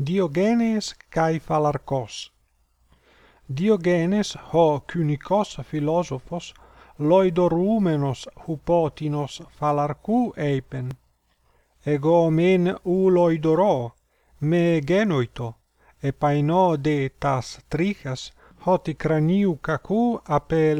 Diogenes kai Phalarchos. Diogenes ho kynikos philosophos loidorumenos hupotinos phalarchú eipen. Ego men ou loidoró, me genoito, epaino de tas trichas hoti craniu cacú ape.